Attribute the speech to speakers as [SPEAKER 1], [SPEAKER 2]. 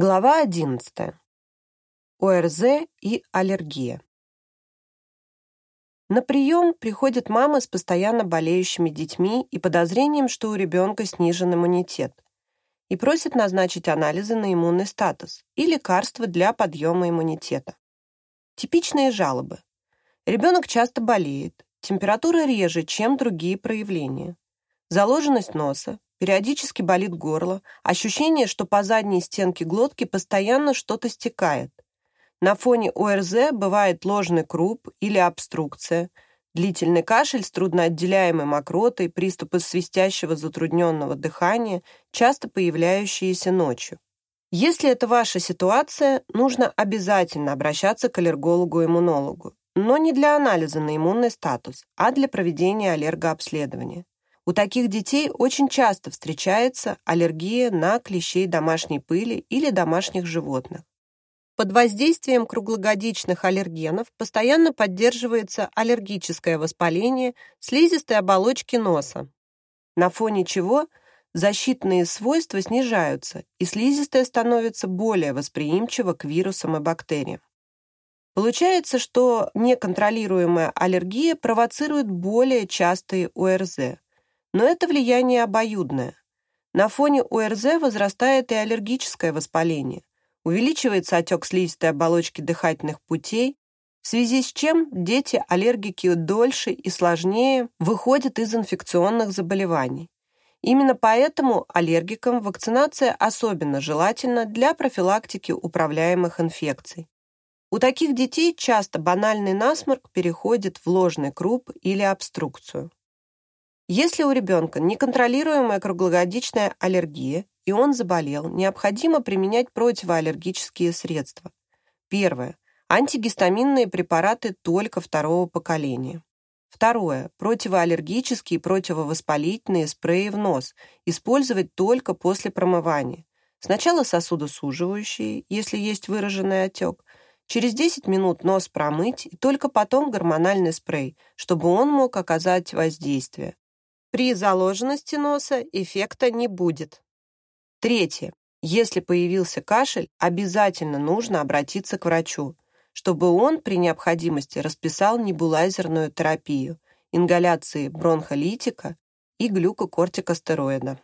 [SPEAKER 1] Глава 11. ОРЗ и аллергия. На прием приходит мама с постоянно болеющими детьми и подозрением, что у ребенка снижен иммунитет, и просит назначить анализы на иммунный статус и лекарства для подъема иммунитета. Типичные жалобы. Ребенок часто болеет, температура реже, чем другие проявления. Заложенность носа, Периодически болит горло, ощущение, что по задней стенке глотки постоянно что-то стекает. На фоне ОРЗ бывает ложный круп или обструкция, длительный кашель с трудноотделяемой мокротой, приступы свистящего затрудненного дыхания, часто появляющиеся ночью. Если это ваша ситуация, нужно обязательно обращаться к аллергологу-иммунологу, но не для анализа на иммунный статус, а для проведения аллергообследования. У таких детей очень часто встречается аллергия на клещей домашней пыли или домашних животных. Под воздействием круглогодичных аллергенов постоянно поддерживается аллергическое воспаление слизистой оболочки носа, на фоне чего защитные свойства снижаются, и слизистая становится более восприимчива к вирусам и бактериям. Получается, что неконтролируемая аллергия провоцирует более частые ОРЗ, но это влияние обоюдное. На фоне ОРЗ возрастает и аллергическое воспаление, увеличивается отек слизистой оболочки дыхательных путей, в связи с чем дети-аллергики дольше и сложнее выходят из инфекционных заболеваний. Именно поэтому аллергикам вакцинация особенно желательна для профилактики управляемых инфекций. У таких детей часто банальный насморк переходит в ложный круп или обструкцию. Если у ребенка неконтролируемая круглогодичная аллергия, и он заболел, необходимо применять противоаллергические средства. Первое. Антигистаминные препараты только второго поколения. Второе. Противоаллергические и противовоспалительные спреи в нос использовать только после промывания. Сначала сосудосуживающие, если есть выраженный отек, Через 10 минут нос промыть и только потом гормональный спрей, чтобы он мог оказать воздействие. При заложенности носа эффекта не будет. Третье. Если появился кашель, обязательно нужно обратиться к врачу, чтобы он при необходимости расписал небулайзерную терапию, ингаляции бронхолитика и глюкокортикостероида.